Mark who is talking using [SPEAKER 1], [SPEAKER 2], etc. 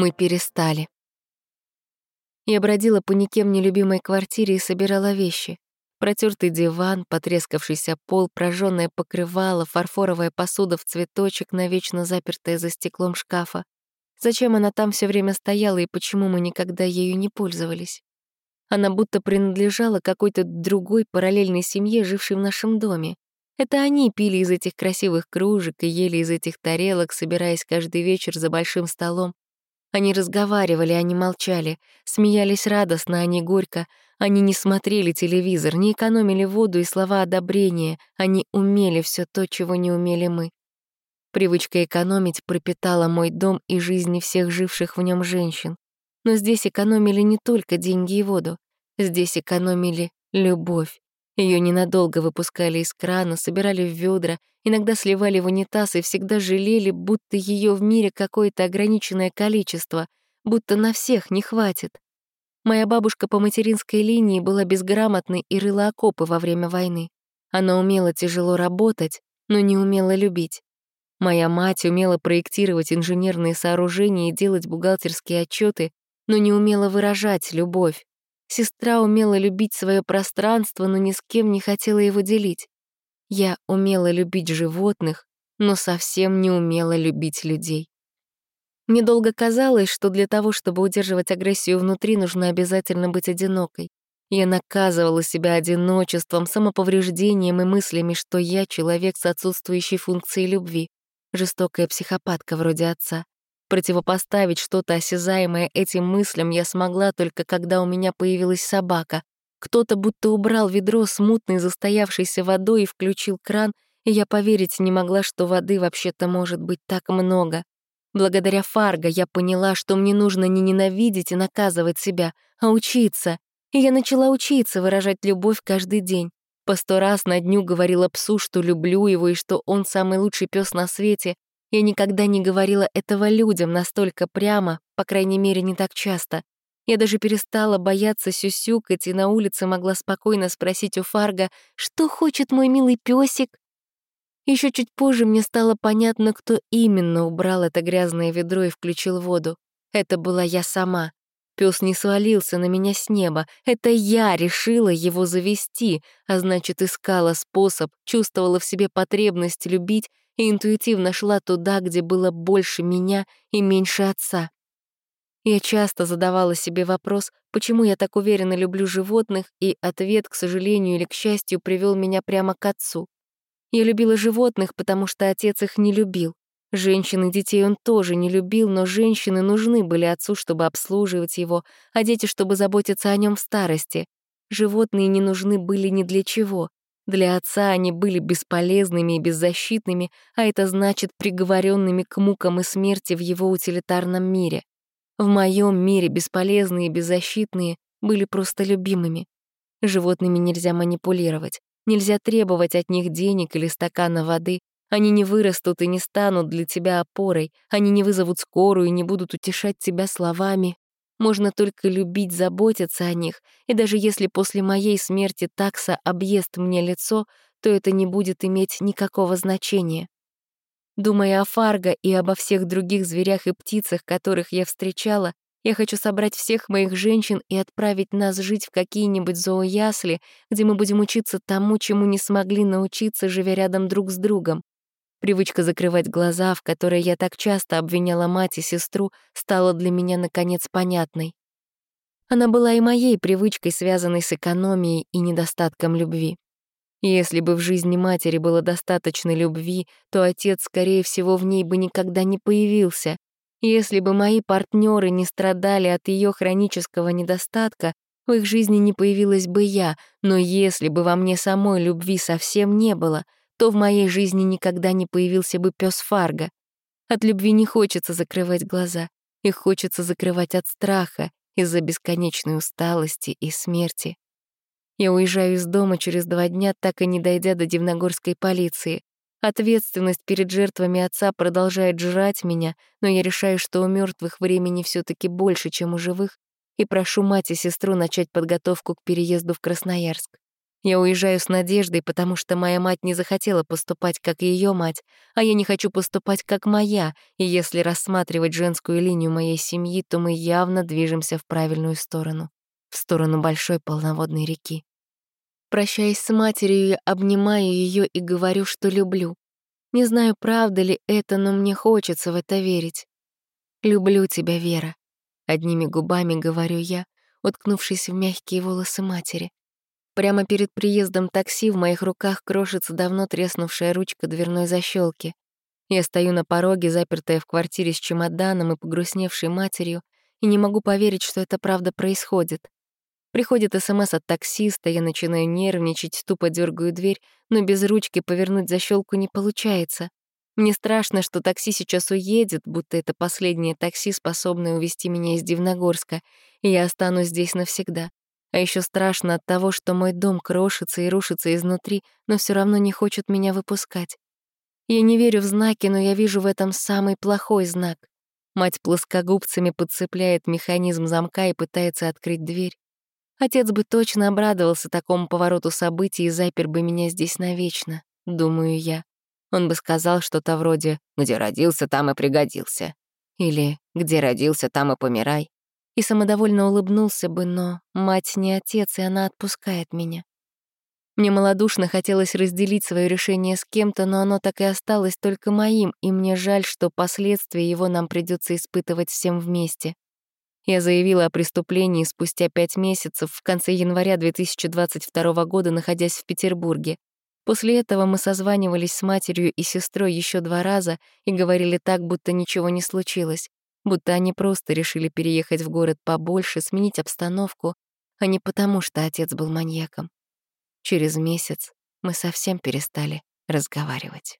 [SPEAKER 1] Мы перестали. Я бродила по никем нелюбимой квартире и собирала вещи. Протертый диван, потрескавшийся пол, прожженное покрывало, фарфоровая посуда в цветочек, навечно запертая за стеклом шкафа. Зачем она там все время стояла и почему мы никогда ею не пользовались? Она будто принадлежала какой-то другой параллельной семье, жившей в нашем доме. Это они пили из этих красивых кружек и ели из этих тарелок, собираясь каждый вечер за большим столом. Они разговаривали, они молчали, смеялись радостно, а не горько. Они не смотрели телевизор, не экономили воду и слова одобрения. Они умели все то, чего не умели мы. Привычка экономить пропитала мой дом и жизни всех живших в нем женщин. Но здесь экономили не только деньги и воду. Здесь экономили любовь. Ее ненадолго выпускали из крана, собирали в ведра, иногда сливали в унитаз и всегда жалели, будто ее в мире какое-то ограниченное количество, будто на всех не хватит. Моя бабушка по материнской линии была безграмотной и рыла окопы во время войны. Она умела тяжело работать, но не умела любить. Моя мать умела проектировать инженерные сооружения и делать бухгалтерские отчеты, но не умела выражать любовь. Сестра умела любить свое пространство, но ни с кем не хотела его делить. Я умела любить животных, но совсем не умела любить людей. Мне долго казалось, что для того, чтобы удерживать агрессию внутри, нужно обязательно быть одинокой. Я наказывала себя одиночеством, самоповреждением и мыслями, что я человек с отсутствующей функцией любви, жестокая психопатка вроде отца. Противопоставить что-то осязаемое этим мыслям я смогла только когда у меня появилась собака. Кто-то будто убрал ведро с мутной застоявшейся водой и включил кран, и я поверить не могла, что воды вообще-то может быть так много. Благодаря Фарго я поняла, что мне нужно не ненавидеть и наказывать себя, а учиться. И я начала учиться выражать любовь каждый день. По сто раз на дню говорила псу, что люблю его и что он самый лучший пес на свете, я никогда не говорила этого людям настолько прямо, по крайней мере, не так часто. Я даже перестала бояться сюсюкать и на улице могла спокойно спросить у Фарга, что хочет мой милый песик. Еще чуть позже мне стало понятно, кто именно убрал это грязное ведро и включил воду. Это была я сама. Пес не свалился на меня с неба. Это я решила его завести, а значит, искала способ, чувствовала в себе потребность любить и интуитивно шла туда, где было больше меня и меньше отца. Я часто задавала себе вопрос, почему я так уверенно люблю животных, и ответ, к сожалению или к счастью, привел меня прямо к отцу. Я любила животных, потому что отец их не любил. Женщин и детей он тоже не любил, но женщины нужны были отцу, чтобы обслуживать его, а дети, чтобы заботиться о нем в старости. Животные не нужны были ни для чего. Для отца они были бесполезными и беззащитными, а это значит приговоренными к мукам и смерти в его утилитарном мире. В моем мире бесполезные и беззащитные были просто любимыми. Животными нельзя манипулировать, нельзя требовать от них денег или стакана воды, они не вырастут и не станут для тебя опорой, они не вызовут скорую и не будут утешать тебя словами, можно только любить, заботиться о них, и даже если после моей смерти такса объест мне лицо, то это не будет иметь никакого значения. Думая о Фарго и обо всех других зверях и птицах, которых я встречала, я хочу собрать всех моих женщин и отправить нас жить в какие-нибудь зооясли, где мы будем учиться тому, чему не смогли научиться, живя рядом друг с другом. Привычка закрывать глаза, в которой я так часто обвиняла мать и сестру, стала для меня, наконец, понятной. Она была и моей привычкой, связанной с экономией и недостатком любви. Если бы в жизни матери было достаточно любви, то отец, скорее всего, в ней бы никогда не появился. Если бы мои партнеры не страдали от ее хронического недостатка, в их жизни не появилась бы я, но если бы во мне самой любви совсем не было — то в моей жизни никогда не появился бы пес Фарго. От любви не хочется закрывать глаза, их хочется закрывать от страха из-за бесконечной усталости и смерти. Я уезжаю из дома через два дня, так и не дойдя до Дивногорской полиции. Ответственность перед жертвами отца продолжает жрать меня, но я решаю, что у мертвых времени все таки больше, чем у живых, и прошу мать и сестру начать подготовку к переезду в Красноярск. Я уезжаю с надеждой, потому что моя мать не захотела поступать, как ее мать, а я не хочу поступать, как моя, и если рассматривать женскую линию моей семьи, то мы явно движемся в правильную сторону, в сторону большой полноводной реки. Прощаясь с матерью, я обнимаю ее и говорю, что люблю. Не знаю, правда ли это, но мне хочется в это верить. «Люблю тебя, Вера», — одними губами говорю я, уткнувшись в мягкие волосы матери. Прямо перед приездом такси в моих руках крошится давно треснувшая ручка дверной защелки. Я стою на пороге, запертая в квартире с чемоданом и погрустневшей матерью, и не могу поверить, что это правда происходит. Приходит СМС от таксиста, я начинаю нервничать, тупо дергаю дверь, но без ручки повернуть защелку не получается. Мне страшно, что такси сейчас уедет, будто это последнее такси, способное увезти меня из Дивногорска, и я останусь здесь навсегда. А еще страшно от того, что мой дом крошится и рушится изнутри, но все равно не хочет меня выпускать. Я не верю в знаки, но я вижу в этом самый плохой знак. Мать плоскогубцами подцепляет механизм замка и пытается открыть дверь. Отец бы точно обрадовался такому повороту событий и запер бы меня здесь навечно, думаю я. Он бы сказал что-то вроде «где родился, там и пригодился» или «где родился, там и помирай» и самодовольно улыбнулся бы, но мать не отец, и она отпускает меня. Мне малодушно хотелось разделить свое решение с кем-то, но оно так и осталось только моим, и мне жаль, что последствия его нам придется испытывать всем вместе. Я заявила о преступлении спустя пять месяцев, в конце января 2022 года, находясь в Петербурге. После этого мы созванивались с матерью и сестрой еще два раза и говорили так, будто ничего не случилось будто они просто решили переехать в город побольше, сменить обстановку, а не потому, что отец был маньяком. Через месяц мы совсем перестали разговаривать.